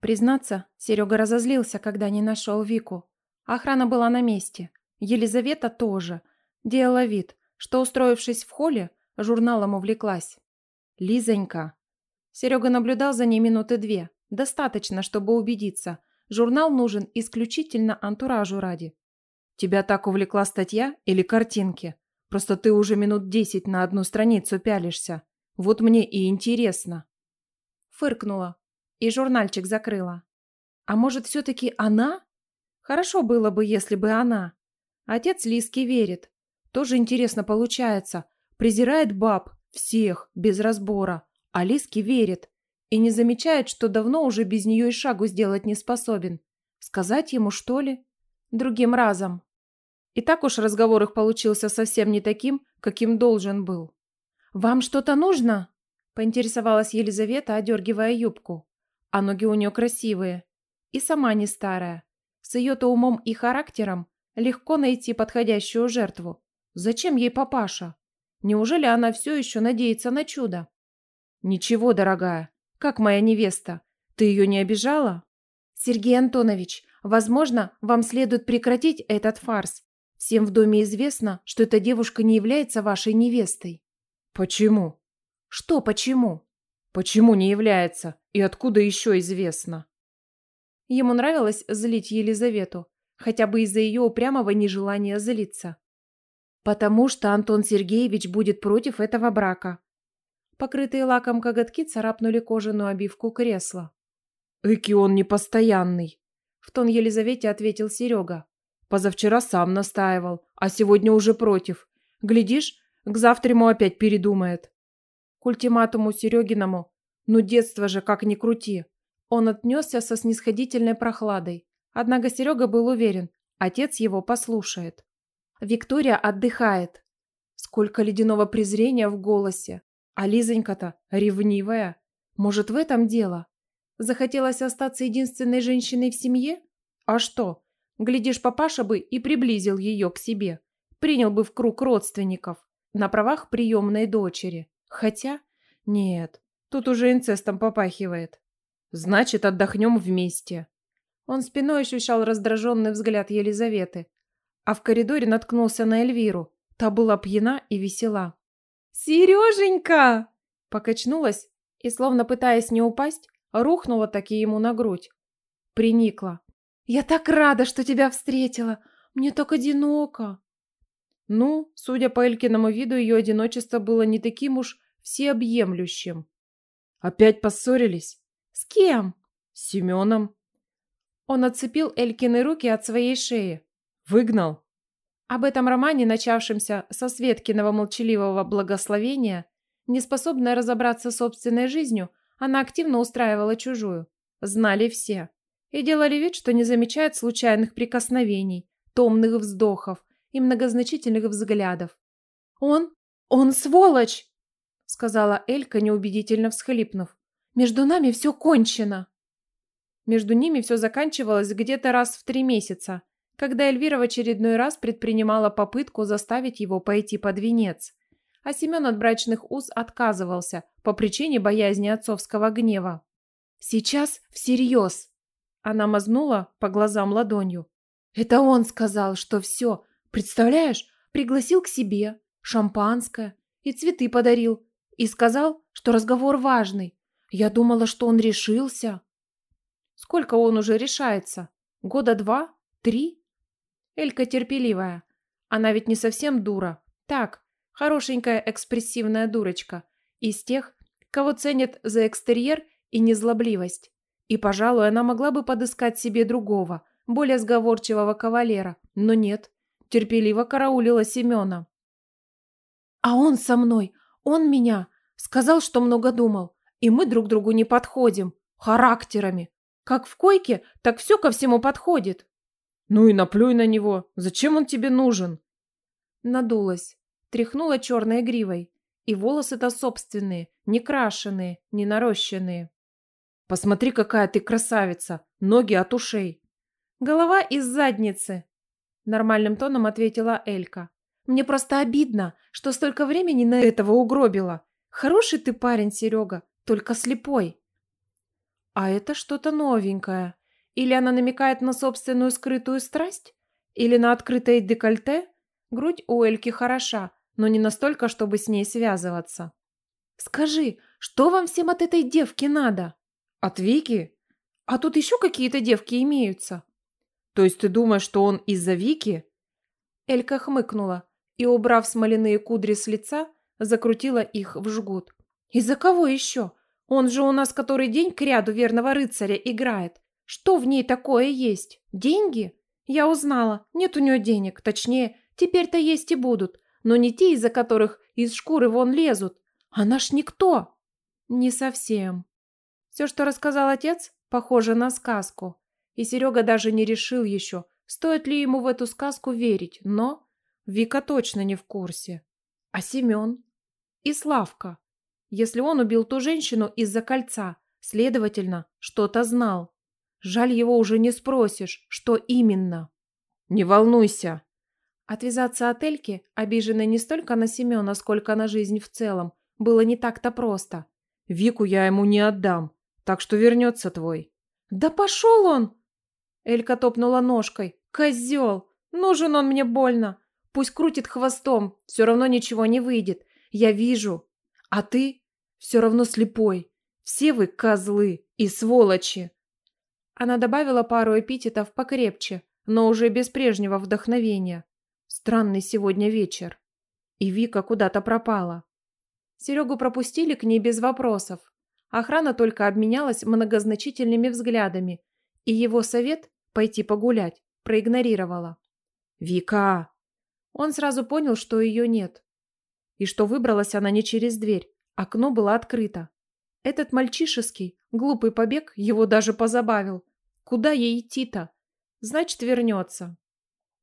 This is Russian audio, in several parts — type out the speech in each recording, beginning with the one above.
Признаться, Серега разозлился, когда не нашел Вику. Охрана была на месте. Елизавета тоже. Делала вид, что, устроившись в холле, журналом увлеклась. «Лизонька». Серега наблюдал за ней минуты две. Достаточно, чтобы убедиться. Журнал нужен исключительно антуражу ради. «Тебя так увлекла статья или картинки? Просто ты уже минут десять на одну страницу пялишься. Вот мне и интересно». Фыркнула, и журнальчик закрыла. А может, все-таки она? Хорошо было бы, если бы она. Отец Лиски верит. Тоже интересно получается. Презирает баб, всех, без разбора. А Лиски верит. И не замечает, что давно уже без нее и шагу сделать не способен. Сказать ему, что ли? Другим разом. И так уж разговор их получился совсем не таким, каким должен был. «Вам что-то нужно?» – поинтересовалась Елизавета, одергивая юбку. А ноги у нее красивые. И сама не старая. С ее-то умом и характером легко найти подходящую жертву. Зачем ей папаша? Неужели она все еще надеется на чудо? Ничего, дорогая. Как моя невеста? Ты ее не обижала? Сергей Антонович, возможно, вам следует прекратить этот фарс. Всем в доме известно, что эта девушка не является вашей невестой. Почему? Что почему? Почему не является? И откуда еще известно? Ему нравилось злить Елизавету, хотя бы из-за ее упрямого нежелания злиться. Потому что Антон Сергеевич будет против этого брака. Покрытые лаком коготки царапнули кожаную обивку кресла. «Эки он непостоянный!» – в тон Елизавете ответил Серега. «Позавчера сам настаивал, а сегодня уже против. Глядишь, к завтраму опять передумает». К ультиматуму Серегиному ну детство же, как ни крути. Он отнесся со снисходительной прохладой. Однако Серега был уверен, отец его послушает. Виктория отдыхает. Сколько ледяного презрения в голосе. А Лизонька-то ревнивая. Может, в этом дело? Захотелось остаться единственной женщиной в семье? А что? Глядишь, папаша бы и приблизил ее к себе. Принял бы в круг родственников. На правах приемной дочери. Хотя... Нет, Тут уже инцестом попахивает. Значит, отдохнем вместе. Он спиной ощущал раздраженный взгляд Елизаветы, а в коридоре наткнулся на Эльвиру. Та была пьяна и весела. «Сереженька!» Покачнулась и, словно пытаясь не упасть, рухнула таки ему на грудь. Приникла. «Я так рада, что тебя встретила! Мне так одиноко!» Ну, судя по Элькиному виду, ее одиночество было не таким уж всеобъемлющим. Опять поссорились? С кем? С Семеном. Он отцепил Элькины руки от своей шеи. Выгнал. Об этом романе, начавшемся со Светкиного молчаливого благословения, неспособная разобраться с собственной жизнью, она активно устраивала чужую. Знали все. И делали вид, что не замечает случайных прикосновений, томных вздохов и многозначительных взглядов. «Он? Он сволочь!» сказала Элька, неубедительно всхлипнув. «Между нами все кончено!» Между ними все заканчивалось где-то раз в три месяца, когда Эльвира в очередной раз предпринимала попытку заставить его пойти под венец. А Семен от брачных уз отказывался по причине боязни отцовского гнева. «Сейчас всерьез!» Она мазнула по глазам ладонью. «Это он сказал, что все. Представляешь, пригласил к себе, шампанское и цветы подарил, и сказал, что разговор важный. Я думала, что он решился. Сколько он уже решается? Года два? Три? Элька терпеливая. Она ведь не совсем дура. Так, хорошенькая экспрессивная дурочка. Из тех, кого ценят за экстерьер и незлобливость. И, пожалуй, она могла бы подыскать себе другого, более сговорчивого кавалера. Но нет, терпеливо караулила Семена. «А он со мной! Он меня сказал, что много думал, и мы друг другу не подходим. Характерами. Как в койке, так все ко всему подходит. Ну и наплюй на него. Зачем он тебе нужен? Надулась. Тряхнула черной гривой. И волосы-то собственные, не крашеные, не нарощенные. Посмотри, какая ты красавица. Ноги от ушей. Голова из задницы. Нормальным тоном ответила Элька. Мне просто обидно, что столько времени на этого угробила. Хороший ты парень, Серега, только слепой. А это что-то новенькое. Или она намекает на собственную скрытую страсть? Или на открытое декольте? Грудь у Эльки хороша, но не настолько, чтобы с ней связываться. Скажи, что вам всем от этой девки надо? От Вики? А тут еще какие-то девки имеются. То есть ты думаешь, что он из-за Вики? Элька хмыкнула и, убрав смоляные кудри с лица, закрутила их в жгут. «Из-за кого еще? Он же у нас который день к ряду верного рыцаря играет. Что в ней такое есть? Деньги? Я узнала, нет у нее денег, точнее, теперь-то есть и будут, но не те, из-за которых из шкуры вон лезут. А Она ж никто!» «Не совсем». Все, что рассказал отец, похоже на сказку. И Серега даже не решил еще, стоит ли ему в эту сказку верить, но Вика точно не в курсе. А Семен? И Славка. Если он убил ту женщину из-за кольца, следовательно, что-то знал. Жаль, его уже не спросишь, что именно. Не волнуйся. Отвязаться от Эльки, обиженной не столько на Семена, сколько на жизнь в целом, было не так-то просто. Вику я ему не отдам, так что вернется твой. Да пошел он! Элька топнула ножкой. Козел! Нужен он мне больно! Пусть крутит хвостом, все равно ничего не выйдет. Я вижу. А ты все равно слепой. Все вы козлы и сволочи. Она добавила пару эпитетов покрепче, но уже без прежнего вдохновения. Странный сегодня вечер. И Вика куда-то пропала. Серегу пропустили к ней без вопросов. Охрана только обменялась многозначительными взглядами, и его совет пойти погулять проигнорировала. «Вика!» Он сразу понял, что ее нет. И что выбралась она не через дверь. Окно было открыто. Этот мальчишеский, глупый побег его даже позабавил. Куда ей идти-то? Значит, вернется.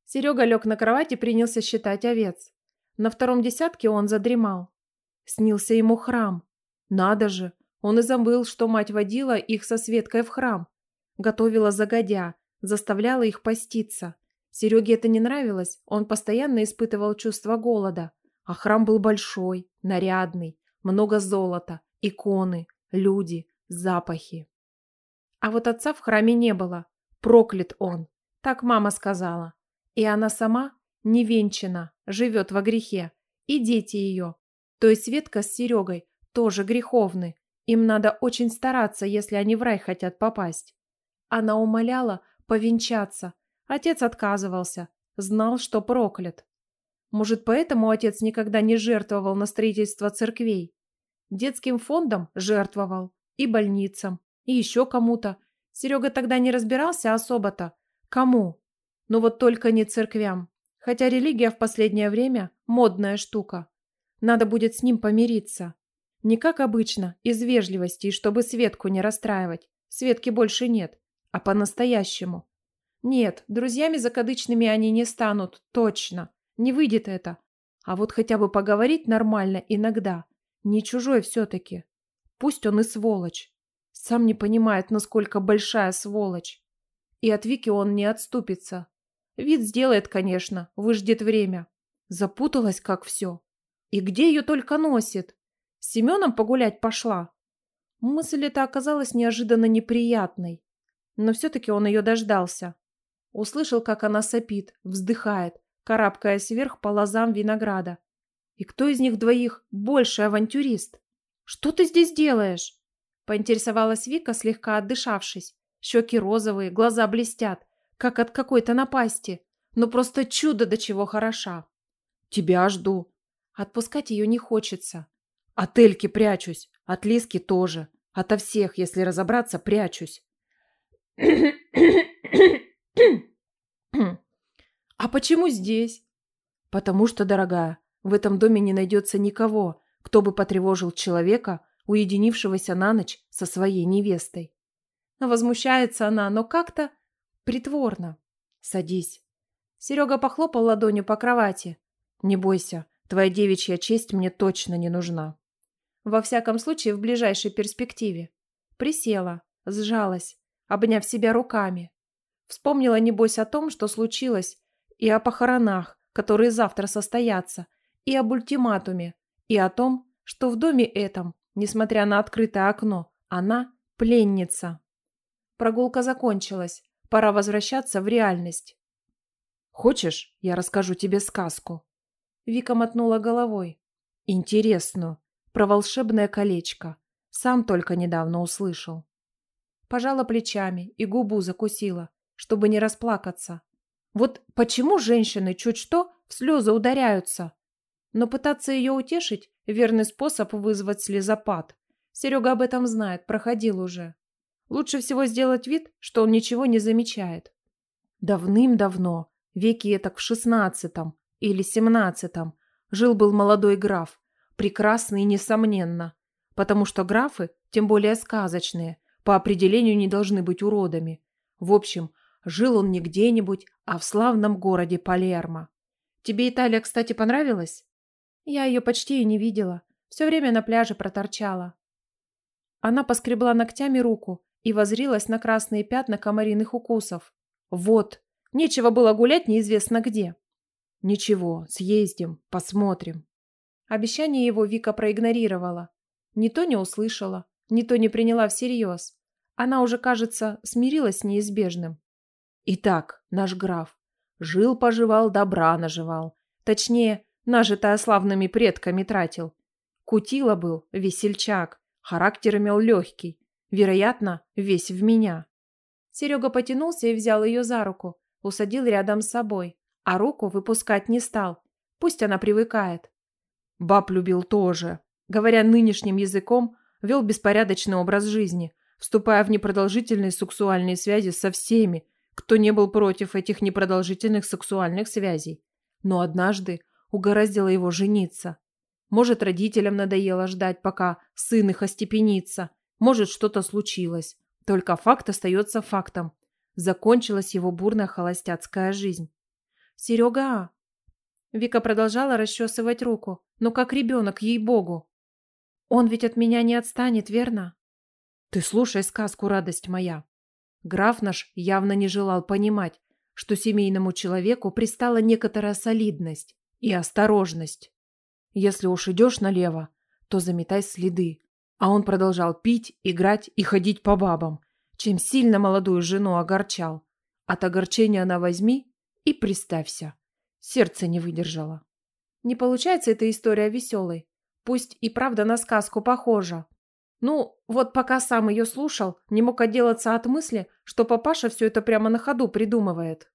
Серега лег на кровать и принялся считать овец. На втором десятке он задремал. Снился ему храм. Надо же, он и забыл, что мать водила их со Светкой в храм. Готовила загодя, заставляла их поститься. Сереге это не нравилось, он постоянно испытывал чувство голода. А храм был большой, нарядный, много золота, иконы, люди, запахи. А вот отца в храме не было. Проклят он, так мама сказала. И она сама невенчана, живет во грехе, и дети ее, то есть Светка с Серегой, тоже греховны. Им надо очень стараться, если они в рай хотят попасть. Она умоляла повенчаться – Отец отказывался, знал, что проклят. Может, поэтому отец никогда не жертвовал на строительство церквей? Детским фондом жертвовал, и больницам, и еще кому-то. Серега тогда не разбирался особо-то. Кому? Но вот только не церквям. Хотя религия в последнее время модная штука. Надо будет с ним помириться. Не как обычно, из вежливости, чтобы Светку не расстраивать. Светки больше нет. А по-настоящему. Нет, друзьями закадычными они не станут, точно. Не выйдет это. А вот хотя бы поговорить нормально иногда. Не чужой все-таки. Пусть он и сволочь. Сам не понимает, насколько большая сволочь. И от Вики он не отступится. Вид сделает, конечно, выждет время. Запуталась как все. И где ее только носит? С Семеном погулять пошла. Мысль эта оказалась неожиданно неприятной. Но все-таки он ее дождался. Услышал, как она сопит, вздыхает, карабкаясь вверх по лозам винограда. И кто из них двоих больше авантюрист? Что ты здесь делаешь? Поинтересовалась Вика, слегка отдышавшись. Щеки розовые, глаза блестят, как от какой-то напасти. но просто чудо до чего хороша. Тебя жду. Отпускать ее не хочется. От Эльки прячусь, от Лиски тоже. Ото всех, если разобраться, прячусь. А почему здесь? Потому что, дорогая, в этом доме не найдется никого, кто бы потревожил человека, уединившегося на ночь со своей невестой. Но возмущается она, но как-то притворно. Садись. Серега похлопал ладонью по кровати. Не бойся, твоя девичья честь мне точно не нужна. Во всяком случае, в ближайшей перспективе. Присела, сжалась, обняв себя руками. Вспомнила, небось, о том, что случилось, и о похоронах, которые завтра состоятся, и об ультиматуме, и о том, что в доме этом, несмотря на открытое окно, она пленница. Прогулка закончилась, пора возвращаться в реальность. «Хочешь, я расскажу тебе сказку?» Вика мотнула головой. «Интересную, про волшебное колечко. Сам только недавно услышал». Пожала плечами и губу закусила, чтобы не расплакаться. Вот почему женщины чуть что в слезы ударяются? Но пытаться ее утешить – верный способ вызвать слезопад. Серега об этом знает, проходил уже. Лучше всего сделать вид, что он ничего не замечает. Давным-давно, веки так в шестнадцатом или семнадцатом, жил-был молодой граф, прекрасный несомненно, потому что графы, тем более сказочные, по определению не должны быть уродами. В общем, Жил он не где-нибудь, а в славном городе Палермо. Тебе Италия, кстати, понравилась? Я ее почти и не видела. Все время на пляже проторчала. Она поскребла ногтями руку и возрилась на красные пятна комариных укусов. Вот, нечего было гулять неизвестно где. Ничего, съездим, посмотрим. Обещание его Вика проигнорировала. Ни то не услышала, ни то не приняла всерьез. Она уже, кажется, смирилась с неизбежным. Итак, наш граф жил-поживал, добра наживал. Точнее, нажитое славными предками тратил. Кутила был, весельчак, характер имел легкий. Вероятно, весь в меня. Серега потянулся и взял ее за руку, усадил рядом с собой, а руку выпускать не стал. Пусть она привыкает. Баб любил тоже. Говоря нынешним языком, вел беспорядочный образ жизни, вступая в непродолжительные сексуальные связи со всеми, кто не был против этих непродолжительных сексуальных связей. Но однажды угораздило его жениться. Может, родителям надоело ждать, пока сын их остепенится. Может, что-то случилось. Только факт остается фактом. Закончилась его бурная холостяцкая жизнь. «Серега!» а?» Вика продолжала расчесывать руку. «Ну как ребенок, ей-богу!» «Он ведь от меня не отстанет, верно?» «Ты слушай сказку, радость моя!» Граф наш явно не желал понимать, что семейному человеку пристала некоторая солидность и осторожность. Если уж идешь налево, то заметай следы. А он продолжал пить, играть и ходить по бабам, чем сильно молодую жену огорчал. От огорчения она возьми и приставься. Сердце не выдержало. Не получается эта история веселой. Пусть и правда на сказку похожа, ну, вот пока сам ее слушал, не мог отделаться от мысли, что папаша все это прямо на ходу придумывает.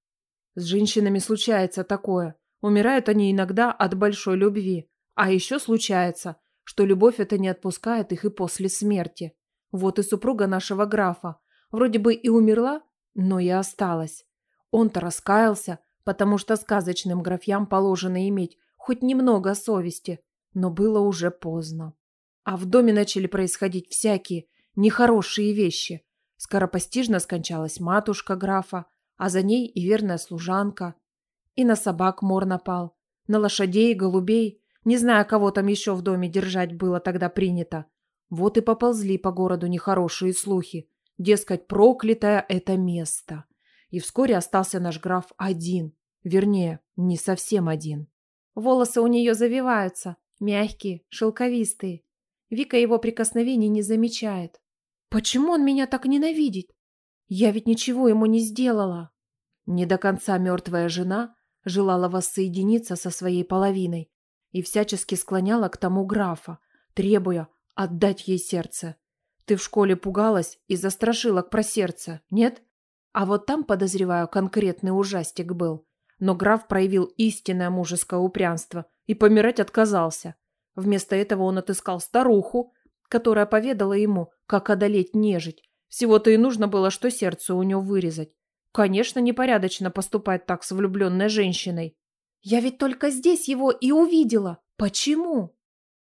С женщинами случается такое. Умирают они иногда от большой любви. А еще случается, что любовь это не отпускает их и после смерти. Вот и супруга нашего графа. Вроде бы и умерла, но и осталась. Он-то раскаялся, потому что сказочным графьям положено иметь хоть немного совести, но было уже поздно а в доме начали происходить всякие нехорошие вещи. Скоропостижно скончалась матушка графа, а за ней и верная служанка. И на собак мор напал, на лошадей, голубей, не знаю, кого там еще в доме держать было тогда принято. Вот и поползли по городу нехорошие слухи, дескать, проклятое это место. И вскоре остался наш граф один, вернее, не совсем один. Волосы у нее завиваются, мягкие, шелковистые, Вика его прикосновений не замечает. Почему он меня так ненавидит? Я ведь ничего ему не сделала. Не до конца мертвая жена желала воссоединиться со своей половиной и всячески склоняла к тому графа, требуя отдать ей сердце. Ты в школе пугалась и застрашила к про сердце, нет? А вот там, подозреваю, конкретный ужастик был. Но граф проявил истинное мужеское упрямство и помирать отказался. Вместо этого он отыскал старуху, которая поведала ему, как одолеть нежить. Всего-то и нужно было, что сердце у него вырезать. Конечно, непорядочно поступать так с влюбленной женщиной. Я ведь только здесь его и увидела. Почему?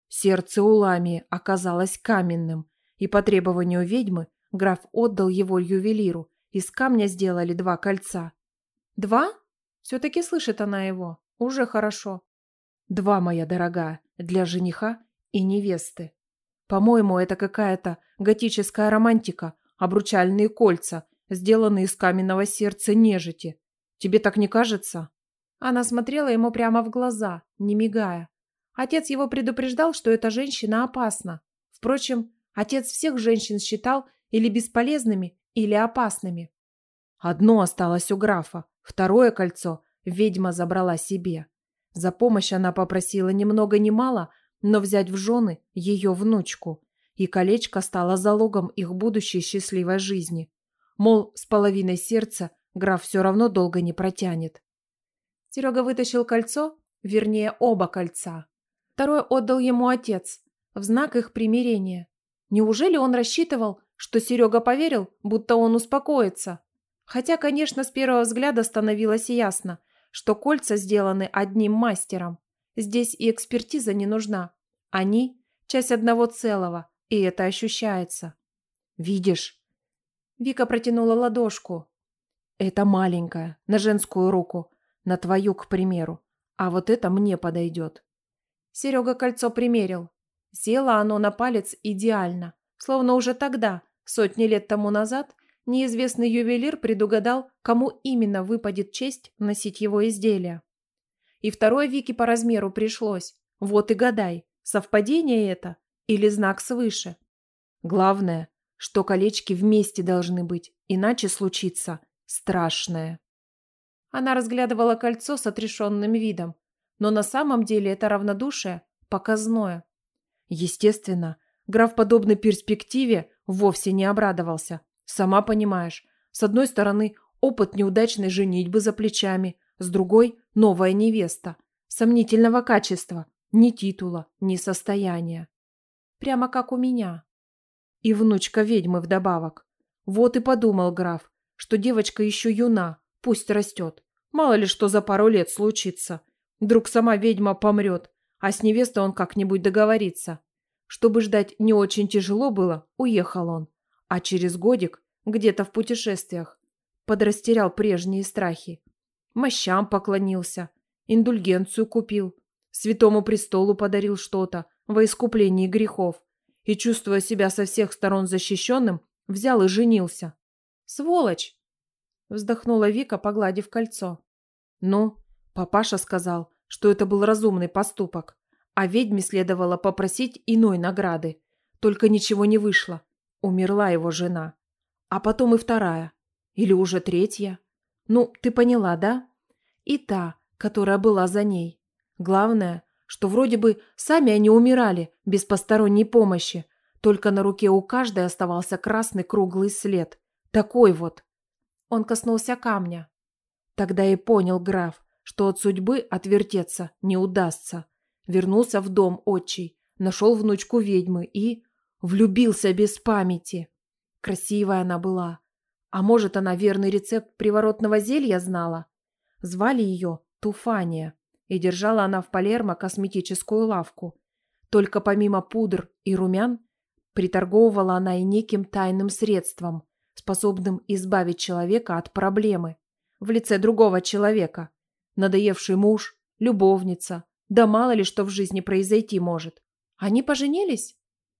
Сердце у Ламии оказалось каменным, и по требованию ведьмы граф отдал его ювелиру. Из камня сделали два кольца. Два? Все-таки слышит она его. Уже хорошо. Два, моя дорогая для жениха и невесты. По-моему, это какая-то готическая романтика, обручальные кольца, сделанные из каменного сердца нежити. Тебе так не кажется? Она смотрела ему прямо в глаза, не мигая. Отец его предупреждал, что эта женщина опасна. Впрочем, отец всех женщин считал или бесполезными, или опасными. Одно осталось у графа, второе кольцо ведьма забрала себе. За помощь она попросила ни много ни мало, но взять в жены ее внучку. И колечко стало залогом их будущей счастливой жизни. Мол, с половиной сердца граф все равно долго не протянет. Серега вытащил кольцо, вернее, оба кольца. Второе отдал ему отец, в знак их примирения. Неужели он рассчитывал, что Серега поверил, будто он успокоится? Хотя, конечно, с первого взгляда становилось ясно – что кольца сделаны одним мастером. Здесь и экспертиза не нужна. Они – часть одного целого, и это ощущается. Видишь? Вика протянула ладошку. Это маленькая, на женскую руку, на твою, к примеру. А вот это мне подойдет. Серега кольцо примерил. Село оно на палец идеально, словно уже тогда, сотни лет тому назад – неизвестный ювелир предугадал, кому именно выпадет честь носить его изделие. И второй Вики по размеру пришлось. Вот и гадай, совпадение это или знак свыше. Главное, что колечки вместе должны быть, иначе случится страшное. Она разглядывала кольцо с отрешенным видом, но на самом деле это равнодушие показное. Естественно, граф подобной перспективе вовсе не обрадовался, Сама понимаешь, с одной стороны, опыт неудачной женитьбы за плечами, с другой – новая невеста. Сомнительного качества, ни титула, ни состояния. Прямо как у меня. И внучка ведьмы вдобавок. Вот и подумал граф, что девочка еще юна, пусть растет. Мало ли что за пару лет случится. Вдруг сама ведьма помрет, а с невестой он как-нибудь договорится. Чтобы ждать не очень тяжело было, уехал он. А через годик, где-то в путешествиях, подрастерял прежние страхи. Мощам поклонился, индульгенцию купил, святому престолу подарил что-то во искуплении грехов и, чувствуя себя со всех сторон защищенным, взял и женился. «Сволочь!» – вздохнула Вика, погладив кольцо. «Ну, папаша сказал, что это был разумный поступок, а ведьме следовало попросить иной награды. Только ничего не вышло. Умерла его жена. А потом и вторая. Или уже третья. Ну, ты поняла, да? И та, которая была за ней. Главное, что вроде бы сами они умирали без посторонней помощи, только на руке у каждой оставался красный круглый след. Такой вот. Он коснулся камня. Тогда и понял граф, что от судьбы отвертеться не удастся. Вернулся в дом отчий, нашел внучку ведьмы и... Влюбился без памяти. Красивая она была. А может, она верный рецепт приворотного зелья знала? Звали ее Туфания, и держала она в Палермо косметическую лавку. Только помимо пудр и румян, приторговывала она и неким тайным средством, способным избавить человека от проблемы в лице другого человека. Надоевший муж, любовница, да мало ли что в жизни произойти может. Они поженились?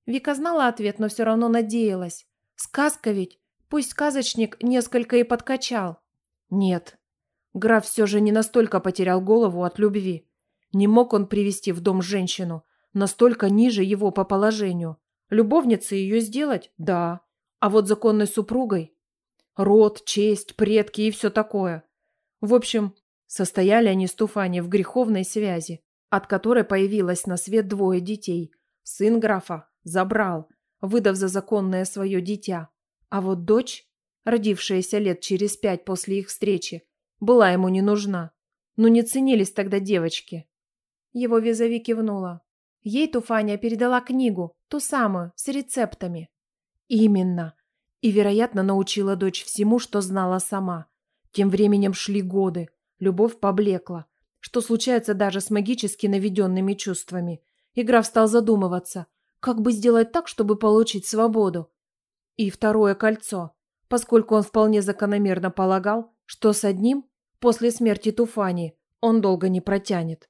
Вика знала ответ, но все равно надеялась. Сказка ведь. Пусть сказочник несколько и подкачал. Нет. Граф все же не настолько потерял голову от любви. Не мог он привести в дом женщину, настолько ниже его по положению. Любовницей ее сделать? Да. А вот законной супругой? Род, честь, предки и все такое. В общем, состояли они с Туфани в греховной связи, от которой появилось на свет двое детей. Сын графа забрал, выдав за законное свое дитя. А вот дочь, родившаяся лет через пять после их встречи, была ему не нужна. Но не ценились тогда девочки. Его визави кивнула. Ей Туфаня передала книгу, ту самую, с рецептами. Именно. И, вероятно, научила дочь всему, что знала сама. Тем временем шли годы. Любовь поблекла. Что случается даже с магически наведенными чувствами. И граф стал задумываться – как бы сделать так, чтобы получить свободу. И второе кольцо, поскольку он вполне закономерно полагал, что с одним, после смерти Туфани, он долго не протянет.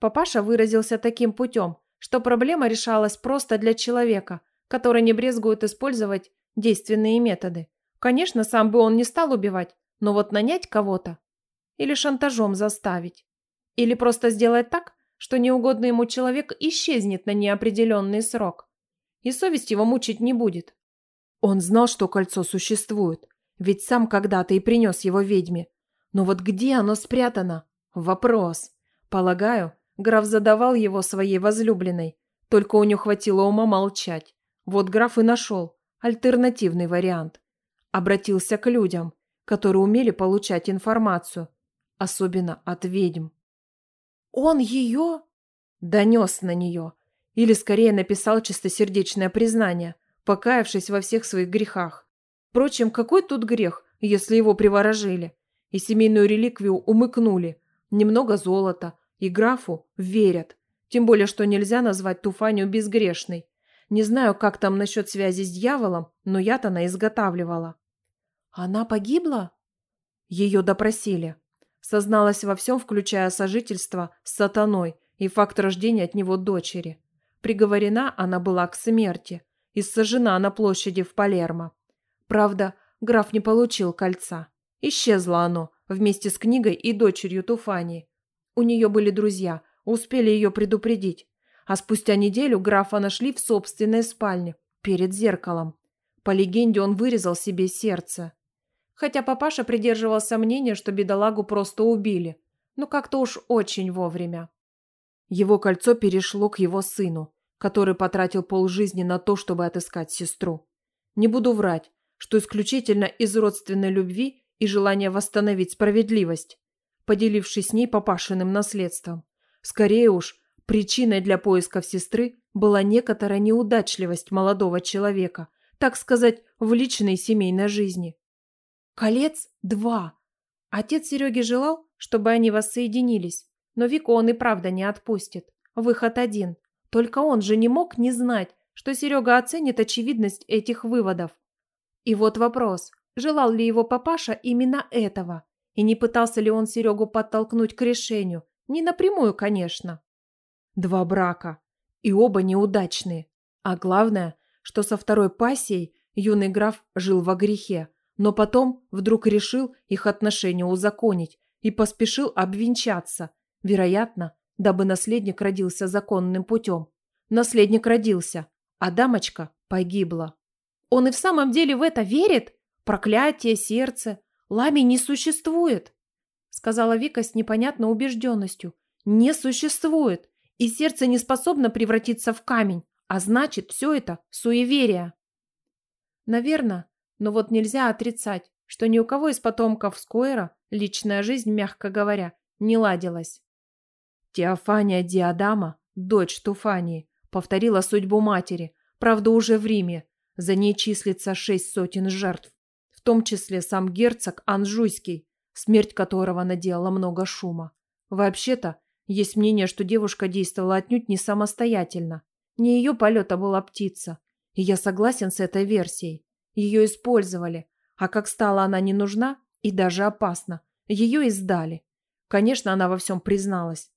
Папаша выразился таким путем, что проблема решалась просто для человека, который не брезгует использовать действенные методы. Конечно, сам бы он не стал убивать, но вот нанять кого-то или шантажом заставить. Или просто сделать так, что неугодный ему человек исчезнет на неопределенный срок. И совесть его мучить не будет. Он знал, что кольцо существует, ведь сам когда-то и принес его ведьме. Но вот где оно спрятано? Вопрос. Полагаю, граф задавал его своей возлюбленной, только у нее хватило ума молчать. Вот граф и нашел альтернативный вариант. Обратился к людям, которые умели получать информацию, особенно от ведьм. Он ее?» Донес на нее. Или скорее написал чистосердечное признание, покаявшись во всех своих грехах. Впрочем, какой тут грех, если его приворожили? И семейную реликвию умыкнули. Немного золота. И графу верят. Тем более, что нельзя назвать Туфанию безгрешной. Не знаю, как там насчет связи с дьяволом, но я то она изготавливала. Она погибла? Ее допросили созналась во всем, включая сожительство с сатаной и факт рождения от него дочери. Приговорена она была к смерти и сожжена на площади в Палермо. Правда, граф не получил кольца. Исчезло оно вместе с книгой и дочерью Туфани. У нее были друзья, успели ее предупредить. А спустя неделю графа нашли в собственной спальне, перед зеркалом. По легенде, он вырезал себе сердце. Хотя папаша придерживался мнения, что бедолагу просто убили. Но как-то уж очень вовремя. Его кольцо перешло к его сыну, который потратил полжизни на то, чтобы отыскать сестру. Не буду врать, что исключительно из родственной любви и желания восстановить справедливость, поделившись с ней папашиным наследством. Скорее уж, причиной для поисков сестры была некоторая неудачливость молодого человека, так сказать, в личной семейной жизни. Колец два. Отец Сереги желал, чтобы они воссоединились, но Вику он и правда не отпустит. Выход один. Только он же не мог не знать, что Серега оценит очевидность этих выводов. И вот вопрос, желал ли его папаша именно этого, и не пытался ли он Серегу подтолкнуть к решению, не напрямую, конечно. Два брака, и оба неудачные. А главное, что со второй пассией юный граф жил во грехе – но потом вдруг решил их отношения узаконить и поспешил обвенчаться, вероятно, дабы наследник родился законным путем. Наследник родился, а дамочка погибла. Он и в самом деле в это верит? Проклятие, сердце. Лами не существует, сказала Вика с непонятной убежденностью. Не существует, и сердце не способно превратиться в камень, а значит, все это суеверие. Наверное, но вот нельзя отрицать, что ни у кого из потомков Скойра личная жизнь, мягко говоря, не ладилась. Теофания Диадама, дочь Туфании, повторила судьбу матери, правда уже в Риме. За ней числится шесть сотен жертв, в том числе сам герцог Анжуйский, смерть которого наделала много шума. Вообще-то, есть мнение, что девушка действовала отнюдь не самостоятельно. Не ее полета была птица. И я согласен с этой версией. Ее использовали. А как стала она не нужна и даже опасна, ее издали. Конечно, она во всем призналась.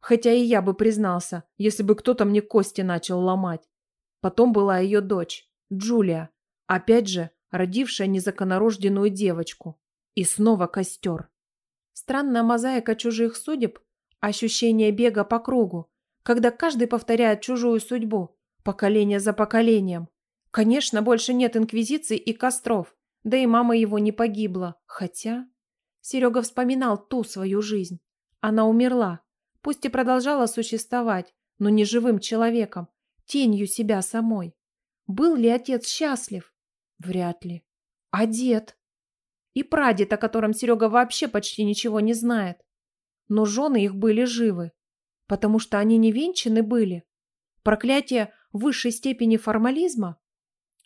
Хотя и я бы признался, если бы кто-то мне кости начал ломать. Потом была ее дочь, Джулия. Опять же, родившая незаконорожденную девочку. И снова костер. Странная мозаика чужих судеб, ощущение бега по кругу, когда каждый повторяет чужую судьбу, поколение за поколением. Конечно, больше нет инквизиции и костров. Да и мама его не погибла. Хотя... Серега вспоминал ту свою жизнь. Она умерла. Пусть и продолжала существовать, но не живым человеком, тенью себя самой. Был ли отец счастлив? Вряд ли. А дед? И прадед, о котором Серега вообще почти ничего не знает. Но жены их были живы, потому что они не венчаны были. Проклятие высшей степени формализма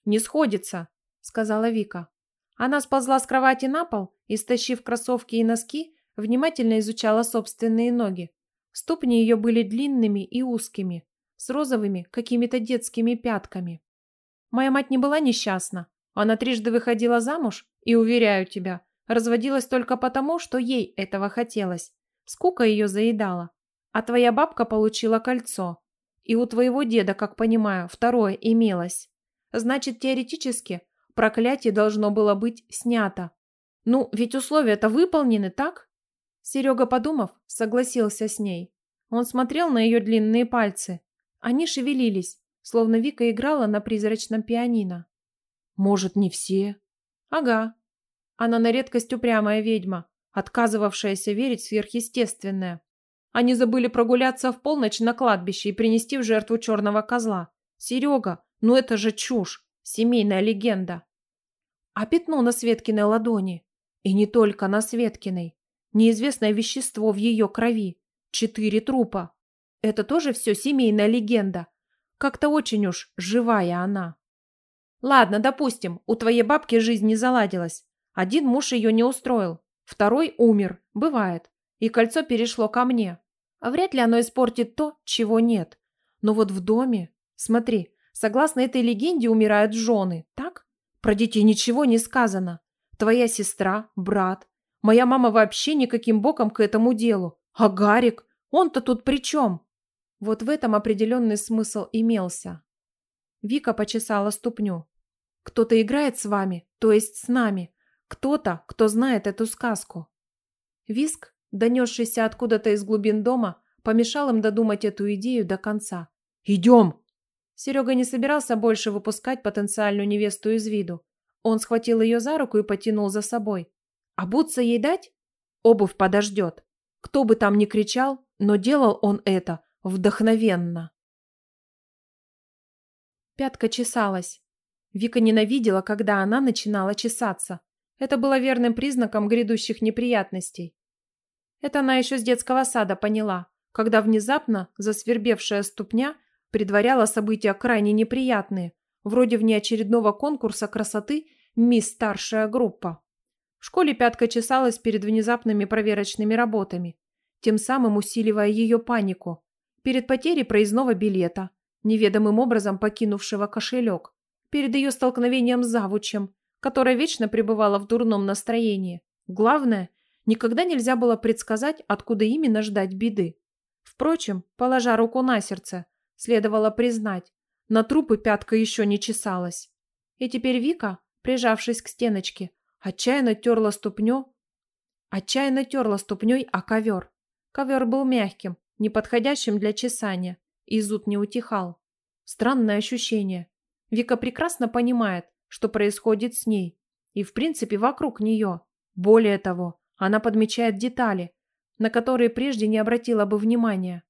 не сходится», — сказала Вика. Она сползла с кровати на пол и, стащив кроссовки и носки, внимательно изучала собственные ноги. Ступни ее были длинными и узкими, с розовыми какими-то детскими пятками. Моя мать не была несчастна. Она трижды выходила замуж и, уверяю тебя, разводилась только потому, что ей этого хотелось. Скука ее заедала. А твоя бабка получила кольцо. И у твоего деда, как понимаю, второе имелось. Значит, теоретически проклятие должно было быть снято. Ну, ведь условия-то выполнены, так? Серега, подумав, согласился с ней. Он смотрел на ее длинные пальцы. Они шевелились, словно Вика играла на призрачном пианино. Может, не все? Ага. Она на редкость упрямая ведьма, отказывавшаяся верить в сверхъестественное. Они забыли прогуляться в полночь на кладбище и принести в жертву черного козла. Серега, ну это же чушь, семейная легенда. А пятно на Светкиной ладони, и не только на Светкиной, неизвестное вещество в ее крови, четыре трупа. Это тоже все семейная легенда. Как-то очень уж живая она. Ладно, допустим, у твоей бабки жизнь не заладилась. Один муж ее не устроил, второй умер, бывает. И кольцо перешло ко мне. А вряд ли оно испортит то, чего нет. Но вот в доме... Смотри, Согласно этой легенде умирают жены, так? Про детей ничего не сказано. Твоя сестра, брат. Моя мама вообще никаким боком к этому делу. А Гарик? Он-то тут при чем? Вот в этом определенный смысл имелся. Вика почесала ступню. Кто-то играет с вами, то есть с нами. Кто-то, кто знает эту сказку. Виск, донесшийся откуда-то из глубин дома, помешал им додумать эту идею до конца. «Идем!» Серега не собирался больше выпускать потенциальную невесту из виду. Он схватил ее за руку и потянул за собой. А «Обуться ей дать? Обувь подождет. Кто бы там ни кричал, но делал он это вдохновенно». Пятка чесалась. Вика ненавидела, когда она начинала чесаться. Это было верным признаком грядущих неприятностей. Это она еще с детского сада поняла, когда внезапно засвербевшая ступня – предваряло события крайне неприятные, вроде внеочередного конкурса красоты «Мисс Старшая группа». В школе пятка чесалась перед внезапными проверочными работами, тем самым усиливая ее панику. Перед потерей проездного билета, неведомым образом покинувшего кошелек, перед ее столкновением с завучем, которая вечно пребывала в дурном настроении. Главное, никогда нельзя было предсказать, откуда именно ждать беды. Впрочем, положа руку на сердце, следовало признать. На трупы пятка еще не чесалась. И теперь Вика, прижавшись к стеночке, отчаянно терла ступню, отчаянно терла ступней о ковер. Ковер был мягким, неподходящим для чесания, и зуд не утихал. Странное ощущение. Вика прекрасно понимает, что происходит с ней, и в принципе вокруг нее. Более того, она подмечает детали, на которые прежде не обратила бы внимания.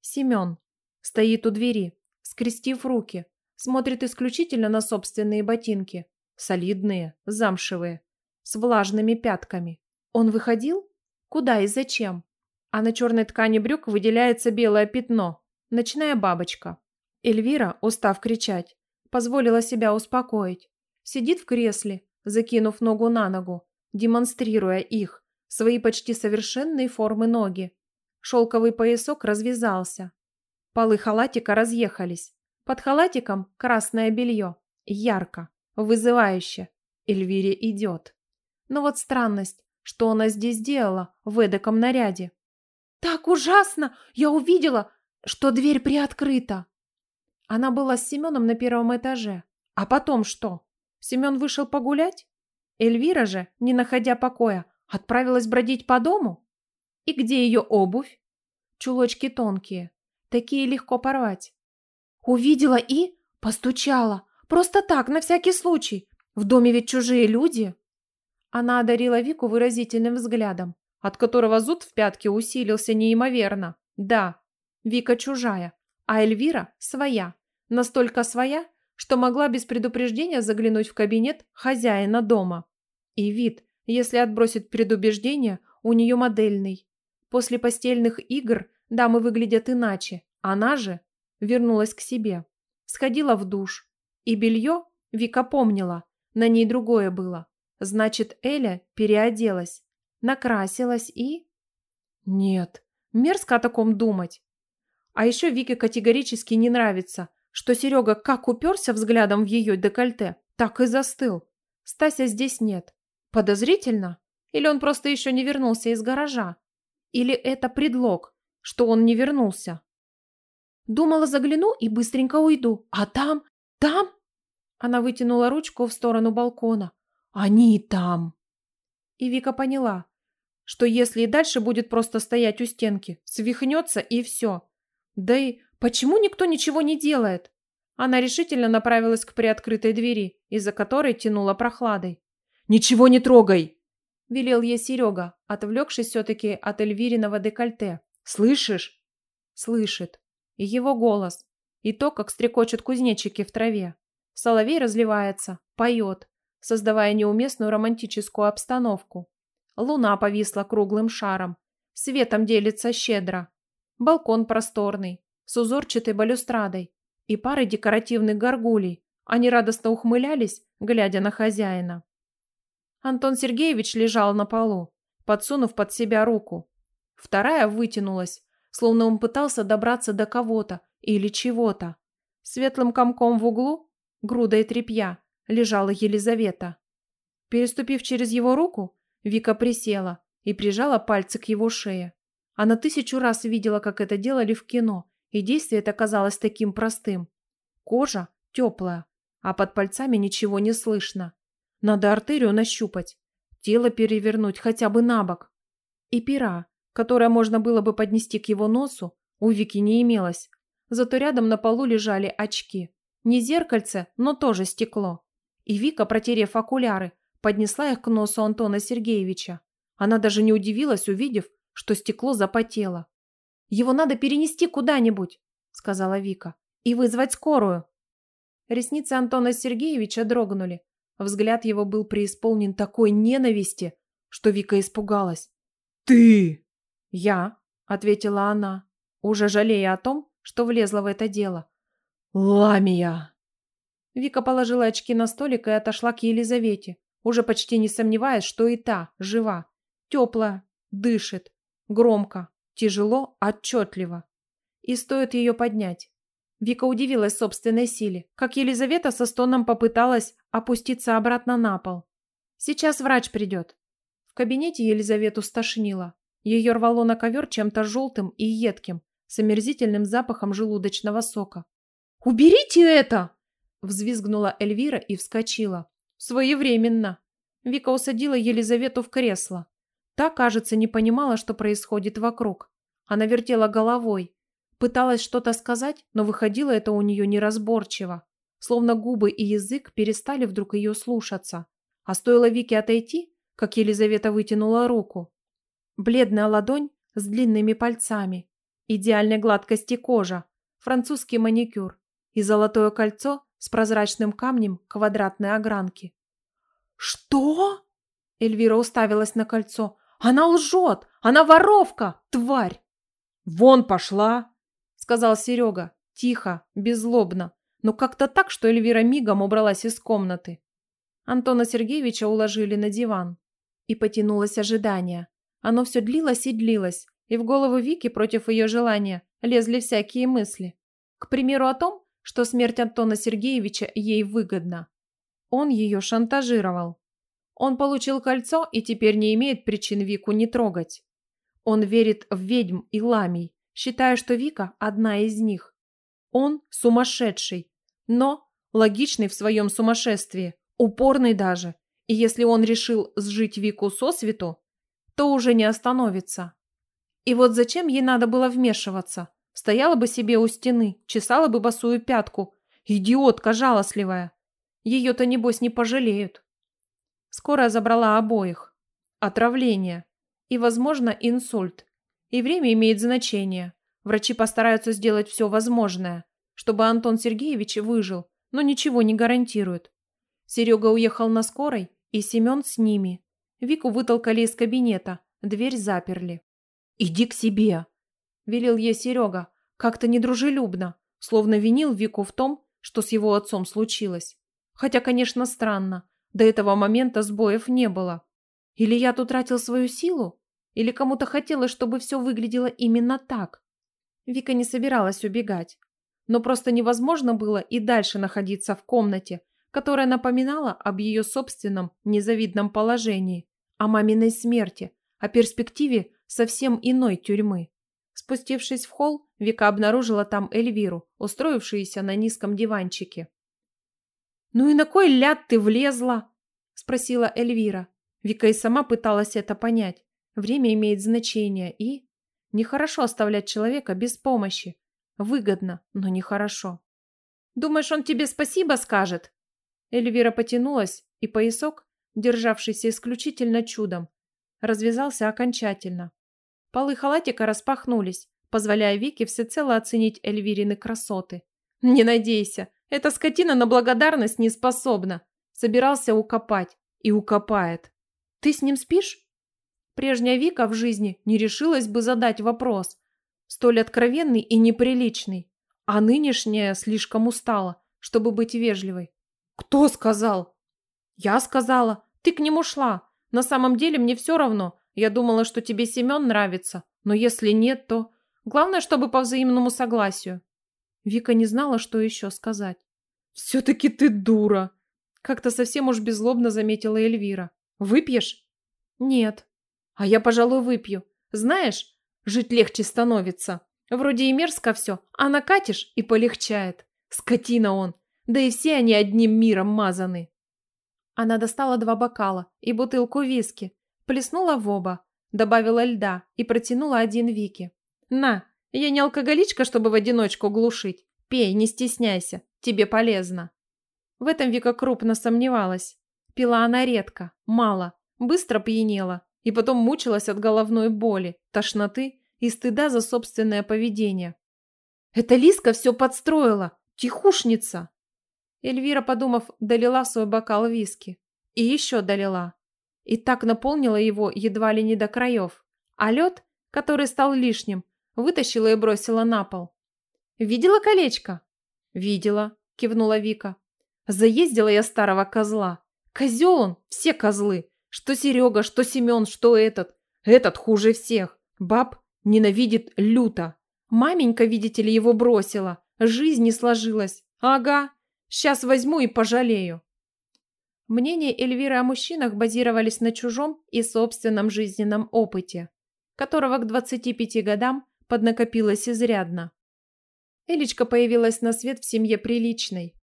Семен, Стоит у двери, скрестив руки, смотрит исключительно на собственные ботинки. Солидные, замшевые, с влажными пятками. Он выходил? Куда и зачем? А на черной ткани брюк выделяется белое пятно, ночная бабочка. Эльвира, устав кричать, позволила себя успокоить. Сидит в кресле, закинув ногу на ногу, демонстрируя их, свои почти совершенные формы ноги. Шелковый поясок развязался, Полы халатика разъехались. Под халатиком красное белье. Ярко, вызывающе. Эльвире идет. Но вот странность, что она здесь делала в эдаком наряде. «Так ужасно! Я увидела, что дверь приоткрыта!» Она была с Семеном на первом этаже. А потом что? Семен вышел погулять? Эльвира же, не находя покоя, отправилась бродить по дому? И где ее обувь? Чулочки тонкие, Такие легко порвать. Увидела и постучала. Просто так, на всякий случай. В доме ведь чужие люди. Она одарила Вику выразительным взглядом, от которого зуд в пятке усилился неимоверно. Да, Вика чужая, а Эльвира своя. Настолько своя, что могла без предупреждения заглянуть в кабинет хозяина дома. И вид, если отбросит предубеждение, у нее модельный. После постельных игр – Дамы выглядят иначе. Она же вернулась к себе. Сходила в душ. И белье Вика помнила. На ней другое было. Значит, Эля переоделась. Накрасилась и... Нет, мерзко о таком думать. А еще Вике категорически не нравится, что Серега как уперся взглядом в ее декольте, так и застыл. Стася здесь нет. Подозрительно? Или он просто еще не вернулся из гаража? Или это предлог, что он не вернулся. Думала, загляну и быстренько уйду. А там? Там? Она вытянула ручку в сторону балкона. Они там. И Вика поняла, что если и дальше будет просто стоять у стенки, свихнется и все. Да и почему никто ничего не делает? Она решительно направилась к приоткрытой двери, из-за которой тянула прохладой. «Ничего не трогай!» – велел ей Серега, отвлекшись все-таки от Эльвириного декольте. Слышишь? Слышит. И его голос. И то, как стрекочут кузнечики в траве. Соловей разливается, поет, создавая неуместную романтическую обстановку. Луна повисла круглым шаром. Светом делится щедро. Балкон просторный, с узорчатой балюстрадой и парой декоративных горгулей. Они радостно ухмылялись, глядя на хозяина. Антон Сергеевич лежал на полу, подсунув под себя руку, Вторая вытянулась, словно он пытался добраться до кого-то или чего-то. Светлым комком в углу, грудой тряпья, лежала Елизавета. Переступив через его руку, Вика присела и прижала пальцы к его шее. Она тысячу раз видела, как это делали в кино, и действие это казалось таким простым. Кожа теплая, а под пальцами ничего не слышно. Надо артерию нащупать, тело перевернуть хотя бы на бок. И пера, которое можно было бы поднести к его носу, у Вики не имелось. Зато рядом на полу лежали очки. Не зеркальце, но тоже стекло. И Вика, протерев окуляры, поднесла их к носу Антона Сергеевича. Она даже не удивилась, увидев, что стекло запотело. «Его надо перенести куда-нибудь», – сказала Вика, – «и вызвать скорую». Ресницы Антона Сергеевича дрогнули. Взгляд его был преисполнен такой ненависти, что Вика испугалась. «Ты!» «Я», — ответила она, уже жалея о том, что влезла в это дело. «Ламия!» Вика положила очки на столик и отошла к Елизавете, уже почти не сомневаясь, что и та жива, теплая, дышит, громко, тяжело, отчетливо. И стоит ее поднять. Вика удивилась собственной силе, как Елизавета со стоном попыталась опуститься обратно на пол. «Сейчас врач придет». В кабинете Елизавету стошнило. Ее рвало на ковер чем-то желтым и едким, с омерзительным запахом желудочного сока. «Уберите это!» – взвизгнула Эльвира и вскочила. «Своевременно!» Вика усадила Елизавету в кресло. Та, кажется, не понимала, что происходит вокруг. Она вертела головой. Пыталась что-то сказать, но выходило это у нее неразборчиво. Словно губы и язык перестали вдруг ее слушаться. А стоило Вике отойти, как Елизавета вытянула руку бледная ладонь с длинными пальцами, идеальной гладкости кожа, французский маникюр и золотое кольцо с прозрачным камнем квадратной огранки. «Что?» Эльвира уставилась на кольцо. «Она лжет! Она воровка! Тварь!» «Вон пошла!» сказал Серега. Тихо, беззлобно, но как-то так, что Эльвира мигом убралась из комнаты. Антона Сергеевича уложили на диван. И потянулось ожидание. Оно все длилось и длилось, и в голову Вики против ее желания лезли всякие мысли. К примеру, о том, что смерть Антона Сергеевича ей выгодна. Он ее шантажировал. Он получил кольцо и теперь не имеет причин Вику не трогать. Он верит в ведьм и ламий, считая, что Вика одна из них. Он сумасшедший, но логичный в своем сумасшествии, упорный даже. И если он решил сжить Вику со сосвету, то уже не остановится. И вот зачем ей надо было вмешиваться? Стояла бы себе у стены, чесала бы босую пятку. Идиотка жалостливая. Ее-то, небось, не пожалеют. Скорая забрала обоих. Отравление. И, возможно, инсульт. И время имеет значение. Врачи постараются сделать все возможное, чтобы Антон Сергеевич выжил, но ничего не гарантирует. Серега уехал на скорой, и Семен с ними. Вику вытолкали из кабинета, дверь заперли. «Иди к себе!» – велел ей Серега, как-то недружелюбно, словно винил Вику в том, что с его отцом случилось. Хотя, конечно, странно, до этого момента сбоев не было. Или я тут тратил свою силу? Или кому-то хотелось, чтобы все выглядело именно так? Вика не собиралась убегать. Но просто невозможно было и дальше находиться в комнате, которая напоминала об ее собственном незавидном положении о маминой смерти, о перспективе совсем иной тюрьмы. Спустившись в холл, Вика обнаружила там Эльвиру, устроившуюся на низком диванчике. «Ну и на кой ляд ты влезла?» – спросила Эльвира. Вика и сама пыталась это понять. Время имеет значение и... Нехорошо оставлять человека без помощи. Выгодно, но нехорошо. «Думаешь, он тебе спасибо скажет?» Эльвира потянулась, и поясок, державшийся исключительно чудом, развязался окончательно. Полы халатика распахнулись, позволяя Вике всецело оценить Эльвирины красоты. «Не надейся, эта скотина на благодарность не способна. Собирался укопать. И укопает. Ты с ним спишь?» Прежняя Вика в жизни не решилась бы задать вопрос, столь откровенный и неприличный, а нынешняя слишком устала, чтобы быть вежливой. «Кто сказал?» «Я сказала, ты к нему шла. На самом деле мне все равно. Я думала, что тебе Семен нравится. Но если нет, то... Главное, чтобы по взаимному согласию». Вика не знала, что еще сказать. «Все-таки ты дура!» Как-то совсем уж беззлобно заметила Эльвира. «Выпьешь?» «Нет». «А я, пожалуй, выпью. Знаешь, жить легче становится. Вроде и мерзко все, а накатишь и полегчает. Скотина он. Да и все они одним миром мазаны». Она достала два бокала и бутылку виски, плеснула в оба, добавила льда и протянула один Вике. «На, я не алкоголичка, чтобы в одиночку глушить. Пей, не стесняйся, тебе полезно». В этом Вика крупно сомневалась. Пила она редко, мало, быстро пьянела и потом мучилась от головной боли, тошноты и стыда за собственное поведение. «Это Лиска все подстроила! Тихушница!» Эльвира, подумав, долила свой бокал виски. И еще долила. И так наполнила его едва ли не до краев. А лед, который стал лишним, вытащила и бросила на пол. «Видела колечко?» «Видела», – кивнула Вика. «Заездила я старого козла. Козел он, все козлы. Что Серега, что Семен, что этот. Этот хуже всех. Баб ненавидит люто. Маменька, видите ли, его бросила. Жизнь не сложилась. Ага, Сейчас возьму и пожалею». Мнения Эльвиры о мужчинах базировались на чужом и собственном жизненном опыте, которого к 25 годам поднакопилось изрядно. Элечка появилась на свет в семье приличной.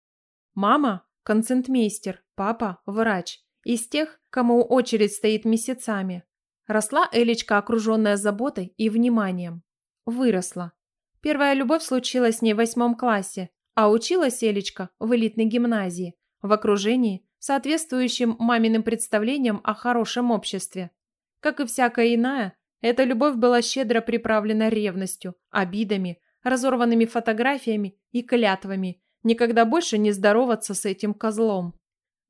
Мама – концентмейстер, папа – врач, из тех, кому очередь стоит месяцами. Росла Элечка, окруженная заботой и вниманием. Выросла. Первая любовь случилась с ней в восьмом классе, а училась Элечка в элитной гимназии, в окружении, соответствующем маминым представлениям о хорошем обществе. Как и всякая иная, эта любовь была щедро приправлена ревностью, обидами, разорванными фотографиями и клятвами никогда больше не здороваться с этим козлом.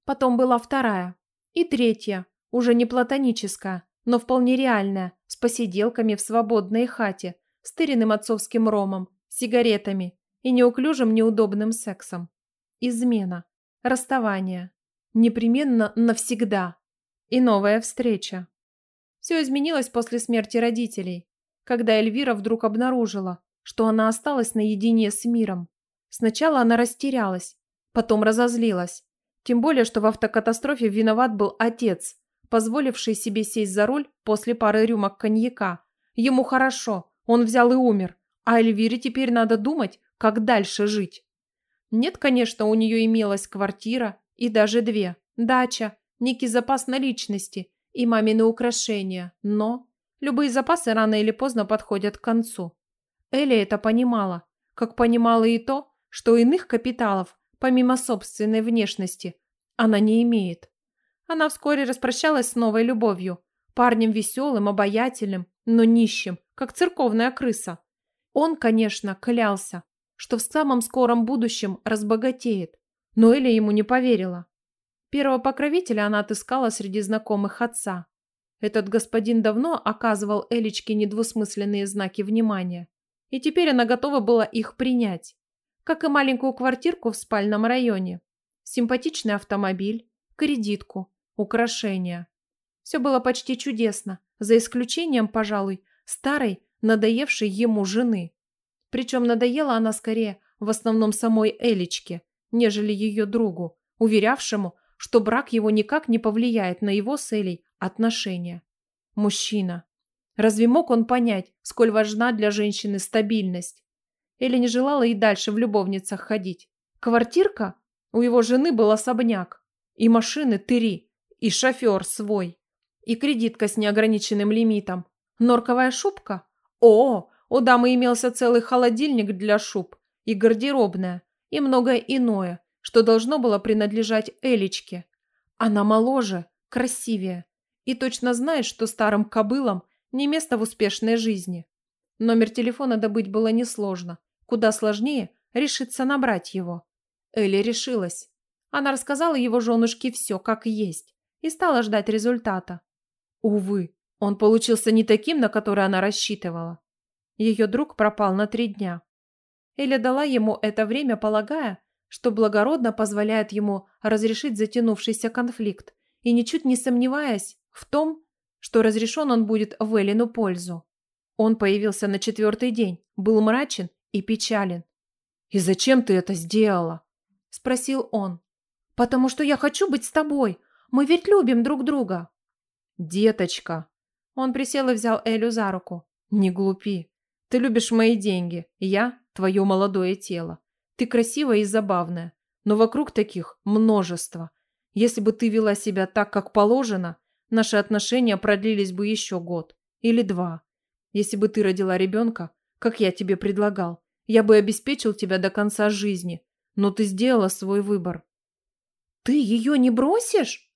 Потом была вторая. И третья, уже не платоническая, но вполне реальная, с посиделками в свободной хате, стыренным отцовским ромом, сигаретами и неуклюжим неудобным сексом. Измена, расставание, непременно навсегда и новая встреча. Все изменилось после смерти родителей, когда Эльвира вдруг обнаружила, что она осталась наедине с миром. Сначала она растерялась, потом разозлилась. Тем более, что в автокатастрофе виноват был отец, позволивший себе сесть за руль после пары рюмок коньяка. Ему хорошо, он взял и умер. А Эльвире теперь надо думать, как дальше жить. Нет, конечно, у нее имелась квартира и даже две, дача, некий запас наличности и мамины украшения, но любые запасы рано или поздно подходят к концу. Эля это понимала, как понимала и то, что иных капиталов, помимо собственной внешности, она не имеет. Она вскоре распрощалась с новой любовью, парнем веселым, обаятельным, но нищим, как церковная крыса. Он, конечно, клялся, что в самом скором будущем разбогатеет, но Эля ему не поверила. Первого покровителя она отыскала среди знакомых отца. Этот господин давно оказывал Элечке недвусмысленные знаки внимания, и теперь она готова была их принять, как и маленькую квартирку в спальном районе, симпатичный автомобиль, кредитку, украшения. Все было почти чудесно, за исключением, пожалуй, старой, надоевшей ему жены. Причем надоела она скорее в основном самой Элечке, нежели ее другу, уверявшему, что брак его никак не повлияет на его с Элей отношения. Мужчина. Разве мог он понять, сколь важна для женщины стабильность? Эля не желала и дальше в любовницах ходить. Квартирка? У его жены был особняк. И машины три. И шофер свой. И кредитка с неограниченным лимитом. Норковая шубка? О, у дамы имелся целый холодильник для шуб и гардеробная, и многое иное, что должно было принадлежать Элечке. Она моложе, красивее и точно знает, что старым кобылам не место в успешной жизни. Номер телефона добыть было несложно, куда сложнее решиться набрать его. Элли решилась. Она рассказала его женушке все, как есть, и стала ждать результата. Увы, он получился не таким, на который она рассчитывала. Ее друг пропал на три дня. Эля дала ему это время, полагая, что благородно позволяет ему разрешить затянувшийся конфликт и ничуть не сомневаясь в том, что разрешен он будет в Элину пользу. Он появился на четвертый день, был мрачен и печален. «И зачем ты это сделала?» – спросил он. «Потому что я хочу быть с тобой. Мы ведь любим друг друга». «Деточка!» Он присел и взял Элю за руку. «Не глупи. Ты любишь мои деньги, я – твое молодое тело. Ты красивая и забавная, но вокруг таких множество. Если бы ты вела себя так, как положено, наши отношения продлились бы еще год или два. Если бы ты родила ребенка, как я тебе предлагал, я бы обеспечил тебя до конца жизни, но ты сделала свой выбор. Ты ее не бросишь?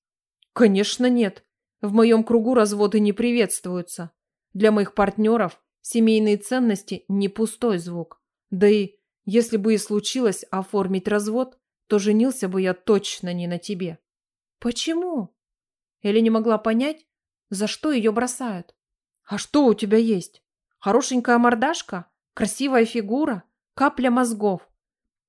Конечно нет. В моем кругу разводы не приветствуются. Для моих партнеров Семейные ценности – не пустой звук. Да и, если бы и случилось оформить развод, то женился бы я точно не на тебе. Почему? Или не могла понять, за что ее бросают. А что у тебя есть? Хорошенькая мордашка? Красивая фигура? Капля мозгов?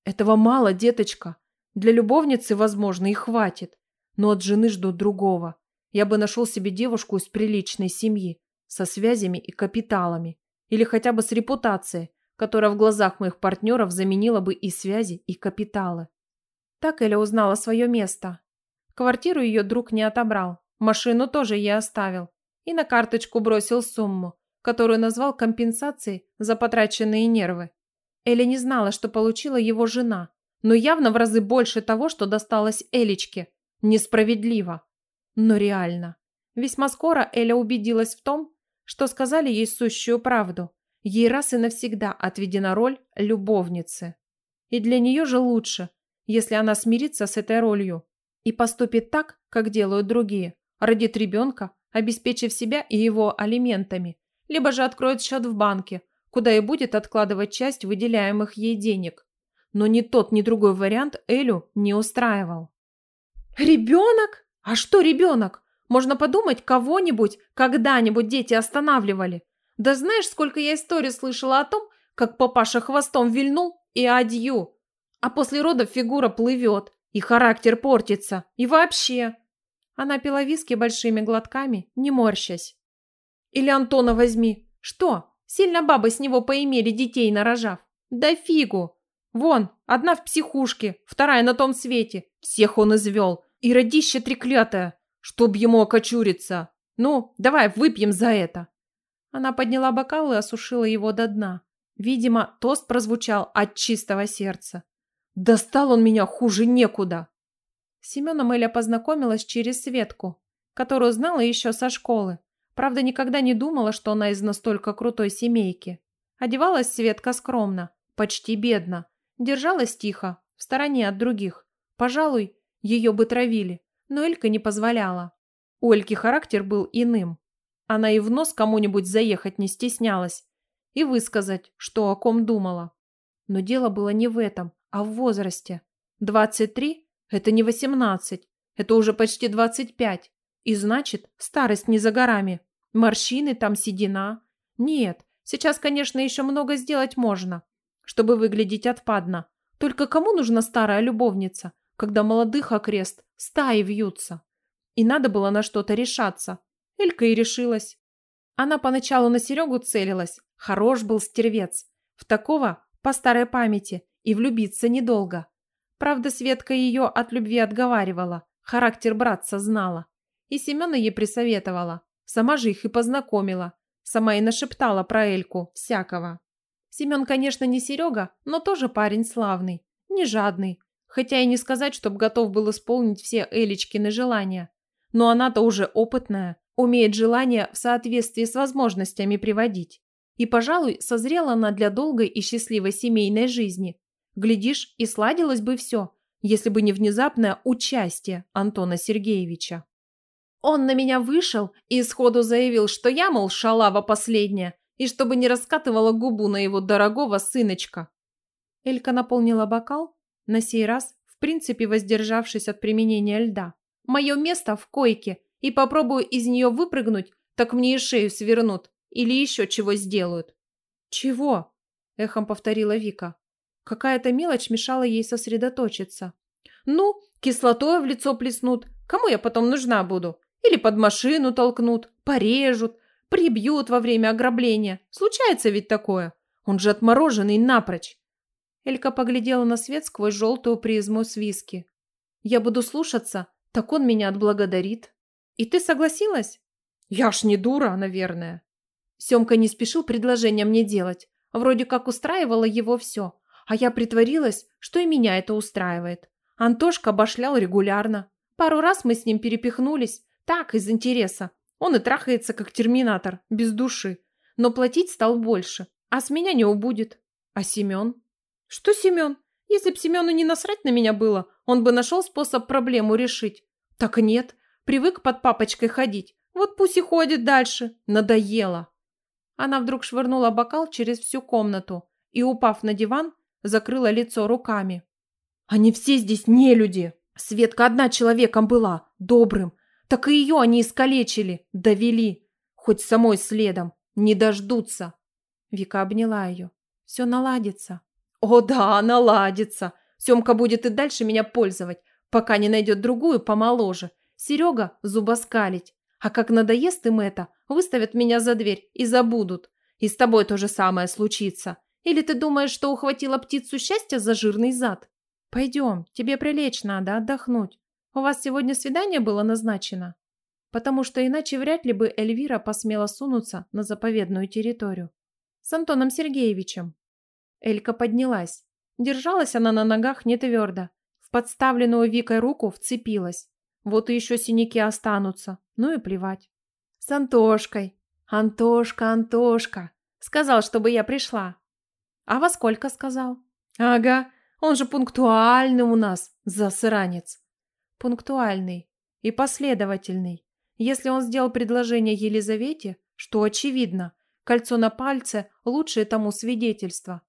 Этого мало, деточка. Для любовницы, возможно, и хватит. Но от жены ждут другого. Я бы нашел себе девушку из приличной семьи, со связями и капиталами или хотя бы с репутацией, которая в глазах моих партнеров заменила бы и связи, и капиталы. Так Эля узнала свое место. Квартиру ее друг не отобрал, машину тоже ей оставил и на карточку бросил сумму, которую назвал компенсацией за потраченные нервы. Эля не знала, что получила его жена, но явно в разы больше того, что досталось Элечке. Несправедливо, но реально. Весьма скоро Эля убедилась в том, что сказали ей сущую правду. Ей раз и навсегда отведена роль любовницы. И для нее же лучше, если она смирится с этой ролью и поступит так, как делают другие, родит ребенка, обеспечив себя и его алиментами, либо же откроет счет в банке, куда и будет откладывать часть выделяемых ей денег. Но ни тот, ни другой вариант Элю не устраивал. «Ребенок? А что ребенок? Можно подумать, кого-нибудь когда-нибудь дети останавливали. Да знаешь, сколько я историй слышала о том, как папаша хвостом вильнул и адью. А после родов фигура плывет, и характер портится, и вообще. Она пила виски большими глотками, не морщась. Или Антона возьми. Что? Сильно бабы с него поимели детей нарожав. Да фигу. Вон, одна в психушке, вторая на том свете. Всех он извел. И родище треклятое чтоб ему окочуриться. Ну, давай, выпьем за это!» Она подняла бокал и осушила его до дна. Видимо, тост прозвучал от чистого сердца. «Достал он меня хуже некуда!» Семена Мэля познакомилась через Светку, которую знала еще со школы. Правда, никогда не думала, что она из настолько крутой семейки. Одевалась Светка скромно, почти бедно. Держалась тихо, в стороне от других. Пожалуй, ее бы травили но Элька не позволяла. У Эльки характер был иным. Она и в нос кому-нибудь заехать не стеснялась и высказать, что о ком думала. Но дело было не в этом, а в возрасте. 23 – это не 18, это уже почти 25. И значит, старость не за горами. Морщины там, седина. Нет, сейчас, конечно, еще много сделать можно, чтобы выглядеть отпадно. Только кому нужна старая любовница? когда молодых окрест стаи вьются. И надо было на что-то решаться. Элька и решилась. Она поначалу на Серегу целилась. Хорош был стервец. В такого, по старой памяти, и влюбиться недолго. Правда, Светка ее от любви отговаривала. Характер братца знала. И Семена ей присоветовала. Сама же их и познакомила. Сама и нашептала про Эльку всякого. Семен, конечно, не Серега, но тоже парень славный. Не жадный хотя и не сказать, чтобы готов был исполнить все Элечкины желания. Но она-то уже опытная, умеет желания в соответствии с возможностями приводить. И, пожалуй, созрела она для долгой и счастливой семейной жизни. Глядишь, и сладилось бы все, если бы не внезапное участие Антона Сергеевича. Он на меня вышел и сходу заявил, что я, мол, шалава последняя, и чтобы не раскатывала губу на его дорогого сыночка. Элька наполнила бокал, на сей раз, в принципе воздержавшись от применения льда. Мое место в койке, и попробую из нее выпрыгнуть, так мне и шею свернут или еще чего сделают. «Чего?» – эхом повторила Вика. Какая-то мелочь мешала ей сосредоточиться. «Ну, кислотой в лицо плеснут. Кому я потом нужна буду? Или под машину толкнут, порежут, прибьют во время ограбления. Случается ведь такое. Он же отмороженный напрочь. Элька поглядела на свет сквозь желтую призму с виски. «Я буду слушаться, так он меня отблагодарит». «И ты согласилась?» «Я ж не дура, наверное». Семка не спешил предложение мне делать. Вроде как устраивало его все. А я притворилась, что и меня это устраивает. Антошка обошлял регулярно. Пару раз мы с ним перепихнулись. Так, из интереса. Он и трахается, как терминатор, без души. Но платить стал больше. А с меня не убудет. А Семен? Что, Семен? Если б Семену не насрать на меня было, он бы нашел способ проблему решить. Так нет. Привык под папочкой ходить. Вот пусть и ходит дальше. Надоело. Она вдруг швырнула бокал через всю комнату и, упав на диван, закрыла лицо руками. «Они все здесь не люди. Светка одна человеком была, добрым. Так и ее они искалечили, довели. Хоть самой следом. Не дождутся». Вика обняла ее. «Все наладится». О да, наладится. Семка будет и дальше меня пользовать, пока не найдет другую помоложе. Серега зубоскалить. А как надоест им это, выставят меня за дверь и забудут. И с тобой то же самое случится. Или ты думаешь, что ухватила птицу счастья за жирный зад? Пойдем, тебе прилечь надо, отдохнуть. У вас сегодня свидание было назначено? Потому что иначе вряд ли бы Эльвира посмела сунуться на заповедную территорию. С Антоном Сергеевичем. Элька поднялась. Держалась она на ногах не твердо. В подставленную Викой руку вцепилась. Вот и еще синяки останутся. Ну и плевать. С Антошкой. Антошка, Антошка. Сказал, чтобы я пришла. А во сколько сказал? Ага, он же пунктуальный у нас, засранец. Пунктуальный и последовательный. Если он сделал предложение Елизавете, что очевидно, кольцо на пальце – лучшее тому свидетельство,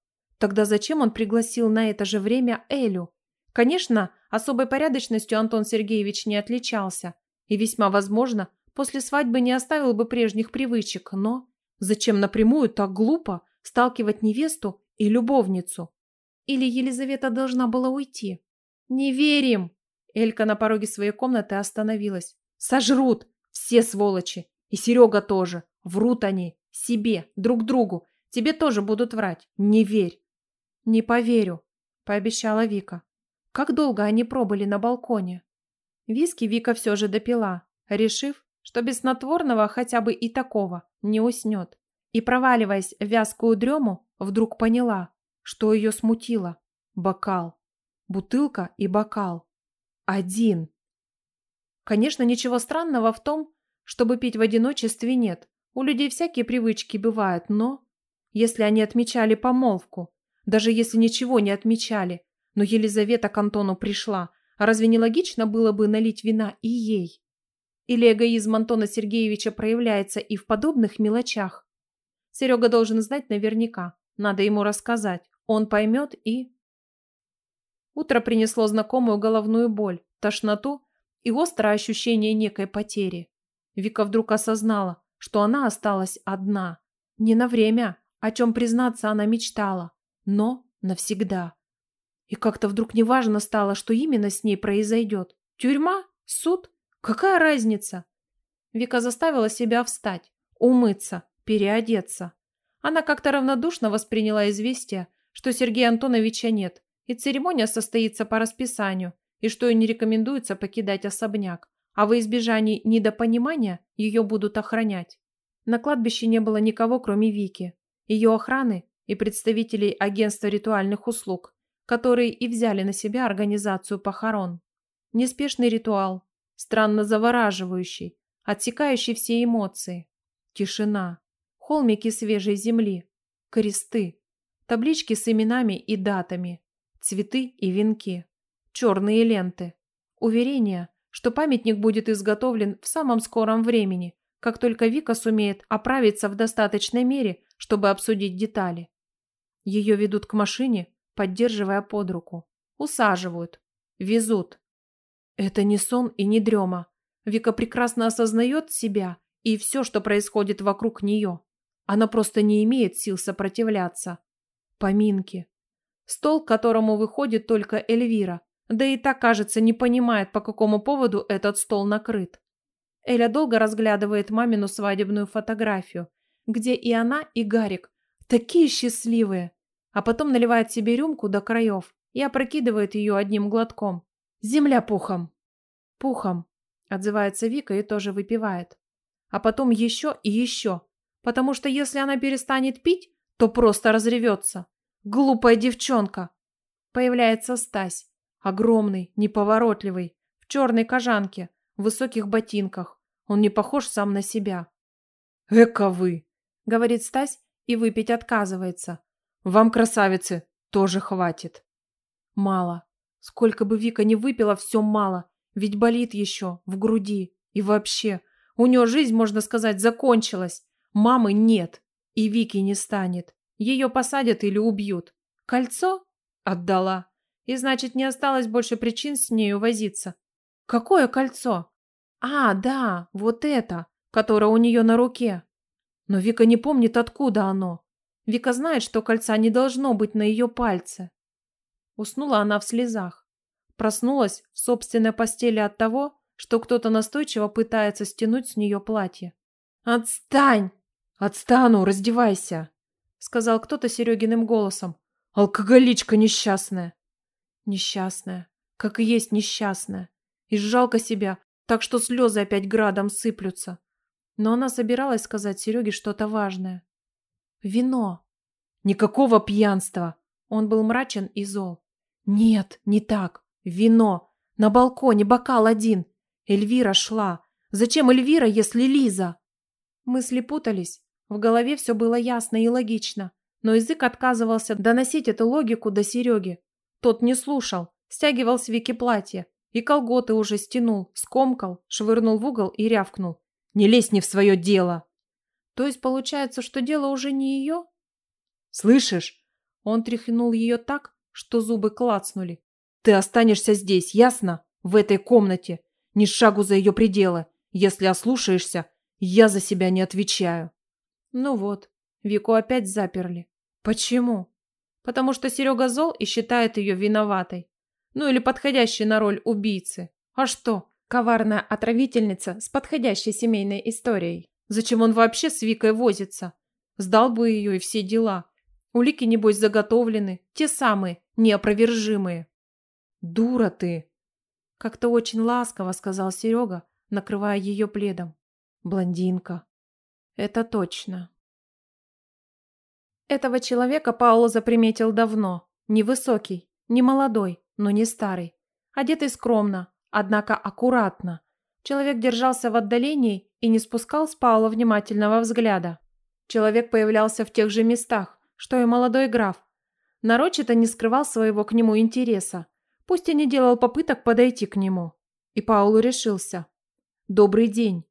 Тогда зачем он пригласил на это же время Элю? Конечно, особой порядочностью Антон Сергеевич не отличался. И весьма возможно, после свадьбы не оставил бы прежних привычек, но... Зачем напрямую так глупо сталкивать невесту и любовницу? Или Елизавета должна была уйти? «Не верим!» Элька на пороге своей комнаты остановилась. «Сожрут! Все сволочи! И Серега тоже! Врут они! Себе! Друг другу! Тебе тоже будут врать! Не верь!» «Не поверю», – пообещала Вика. «Как долго они пробыли на балконе?» Виски Вика все же допила, решив, что без снотворного хотя бы и такого не уснет. И проваливаясь в вязкую дрему, вдруг поняла, что ее смутило. Бокал. Бутылка и бокал. Один. Конечно, ничего странного в том, чтобы пить в одиночестве нет. У людей всякие привычки бывают, но... Если они отмечали помолвку даже если ничего не отмечали. Но Елизавета к Антону пришла. А разве не логично было бы налить вина и ей? Или эгоизм Антона Сергеевича проявляется и в подобных мелочах? Серега должен знать наверняка. Надо ему рассказать. Он поймет и... Утро принесло знакомую головную боль, тошноту и острое ощущение некой потери. Вика вдруг осознала, что она осталась одна. Не на время, о чем признаться она мечтала но навсегда. И как-то вдруг неважно стало, что именно с ней произойдет. Тюрьма? Суд? Какая разница? Вика заставила себя встать, умыться, переодеться. Она как-то равнодушно восприняла известие, что Сергея Антоновича нет, и церемония состоится по расписанию, и что ей не рекомендуется покидать особняк, а во избежании недопонимания ее будут охранять. На кладбище не было никого, кроме Вики, ее охраны и представителей агентства ритуальных услуг, которые и взяли на себя организацию похорон. Неспешный ритуал, странно завораживающий, отсекающий все эмоции. Тишина, холмики свежей земли, кресты, таблички с именами и датами, цветы и венки, черные ленты, уверение, что памятник будет изготовлен в самом скором времени, как только Вика сумеет оправиться в достаточной мере, чтобы обсудить детали. Ее ведут к машине, поддерживая под руку. Усаживают. Везут. Это не сон и не дрема. Вика прекрасно осознает себя и все, что происходит вокруг нее. Она просто не имеет сил сопротивляться. Поминки. Стол, к которому выходит только Эльвира, да и так кажется, не понимает, по какому поводу этот стол накрыт. Эля долго разглядывает мамину свадебную фотографию, где и она, и Гарик такие счастливые, а потом наливает себе рюмку до краев и опрокидывает ее одним глотком. «Земля пухом!» «Пухом!» – отзывается Вика и тоже выпивает. А потом еще и еще, потому что если она перестанет пить, то просто разревется. «Глупая девчонка!» Появляется Стась, огромный, неповоротливый, в черной кожанке, в высоких ботинках. Он не похож сам на себя. «Эка вы!» – говорит Стась и выпить отказывается вам, красавицы, тоже хватит. Мало. Сколько бы Вика не выпила, все мало. Ведь болит еще, в груди. И вообще, у нее жизнь, можно сказать, закончилась. Мамы нет. И Вики не станет. Ее посадят или убьют. Кольцо? Отдала. И значит, не осталось больше причин с нею возиться. Какое кольцо? А, да, вот это, которое у нее на руке. Но Вика не помнит, откуда оно. Вика знает, что кольца не должно быть на ее пальце. Уснула она в слезах. Проснулась в собственной постели от того, что кто-то настойчиво пытается стянуть с нее платье. «Отстань!» «Отстану, раздевайся!» Сказал кто-то Серегиным голосом. «Алкоголичка несчастная!» Несчастная, как и есть несчастная. И жалко себя, так что слезы опять градом сыплются. Но она собиралась сказать Сереге что-то важное. Вино. Никакого пьянства. Он был мрачен и зол. Нет, не так. Вино. На балконе бокал один. Эльвира шла. Зачем Эльвира, если Лиза? Мысли путались. В голове все было ясно и логично. Но язык отказывался доносить эту логику до Сереги. Тот не слушал. Стягивал с Вики платье. И колготы уже стянул, скомкал, швырнул в угол и рявкнул. «Не лезь не в свое дело!» То есть получается, что дело уже не ее? Слышишь? Он тряхнул ее так, что зубы клацнули. Ты останешься здесь, ясно? В этой комнате. Ни шагу за ее пределы. Если ослушаешься, я за себя не отвечаю. Ну вот, Вику опять заперли. Почему? Потому что Серега зол и считает ее виноватой. Ну или подходящей на роль убийцы. А что, коварная отравительница с подходящей семейной историей? Зачем он вообще с Викой возится? Сдал бы ее и все дела. Улики, небось, заготовлены, те самые, неопровержимые. Дура ты! Как-то очень ласково сказал Серега, накрывая ее пледом. Блондинка. Это точно. Этого человека Пауло заприметил давно. Невысокий, не молодой, но не старый. Одетый скромно, однако аккуратно. Человек держался в отдалении и не спускал с Паула внимательного взгляда. Человек появлялся в тех же местах, что и молодой граф. Нарочито не скрывал своего к нему интереса, пусть и не делал попыток подойти к нему. И Паулу решился. «Добрый день».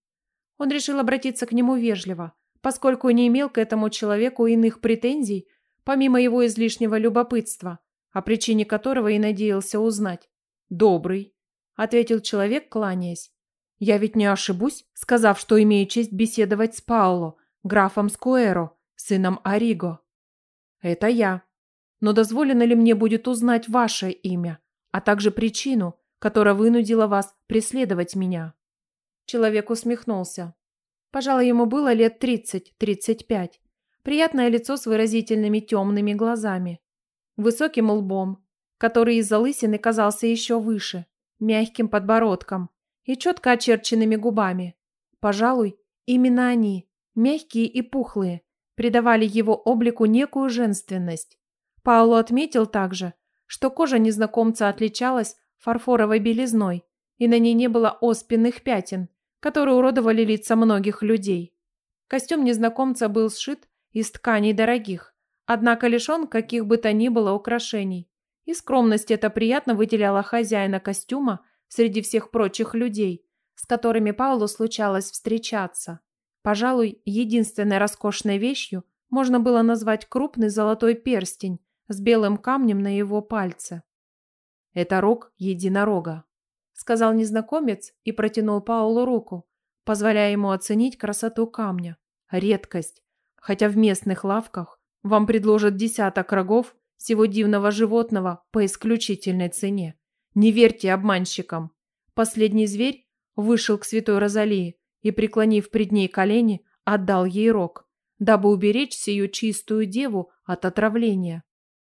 Он решил обратиться к нему вежливо, поскольку не имел к этому человеку иных претензий, помимо его излишнего любопытства, о причине которого и надеялся узнать. «Добрый», – ответил человек, кланяясь. Я ведь не ошибусь, сказав, что имею честь беседовать с Паоло, графом Скуэро, сыном Ориго. Это я. Но дозволено ли мне будет узнать ваше имя, а также причину, которая вынудила вас преследовать меня? Человек усмехнулся. Пожалуй, ему было лет 30-35. Приятное лицо с выразительными темными глазами. Высоким лбом, который из-за лысины казался еще выше, мягким подбородком, и четко очерченными губами. Пожалуй, именно они, мягкие и пухлые, придавали его облику некую женственность. Пауло отметил также, что кожа незнакомца отличалась фарфоровой белизной, и на ней не было оспенных пятен, которые уродовали лица многих людей. Костюм незнакомца был сшит из тканей дорогих, однако лишен каких бы то ни было украшений, и скромность это приятно выделяла хозяина костюма – среди всех прочих людей, с которыми Паулу случалось встречаться. Пожалуй, единственной роскошной вещью можно было назвать крупный золотой перстень с белым камнем на его пальце. «Это рог единорога», — сказал незнакомец и протянул Паулу руку, позволяя ему оценить красоту камня. Редкость, хотя в местных лавках вам предложат десяток рогов всего дивного животного по исключительной цене. Не верьте обманщикам. Последний зверь вышел к святой Розалии и, преклонив пред ней колени, отдал ей рог, дабы уберечь сию чистую деву от отравления.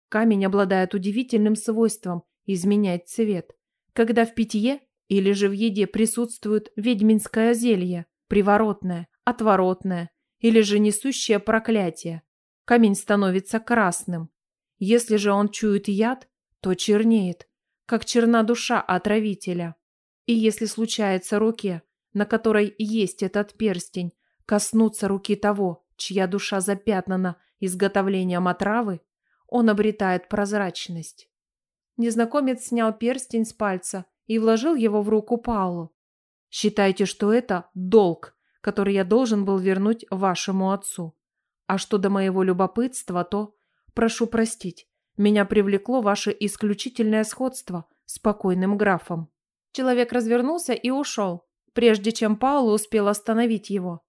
Камень обладает удивительным свойством изменять цвет. Когда в питье или же в еде присутствует ведьминское зелье, приворотное, отворотное или же несущее проклятие, камень становится красным. Если же он чует яд, то чернеет, как черна душа отравителя. И если случается руке, на которой есть этот перстень, коснуться руки того, чья душа запятнана изготовлением отравы, он обретает прозрачность. Незнакомец снял перстень с пальца и вложил его в руку Паулу. «Считайте, что это долг, который я должен был вернуть вашему отцу. А что до моего любопытства, то, прошу простить, меня привлекло ваше исключительное сходство с покойным графом». Человек развернулся и ушел, прежде чем Паула успел остановить его.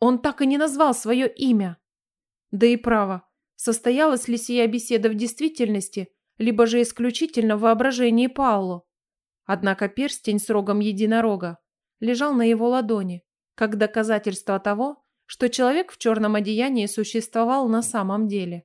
Он так и не назвал свое имя. Да и право, состоялась ли сия беседа в действительности, либо же исключительно в воображении Пауло. Однако перстень с рогом единорога лежал на его ладони, как доказательство того, что человек в черном одеянии существовал на самом деле.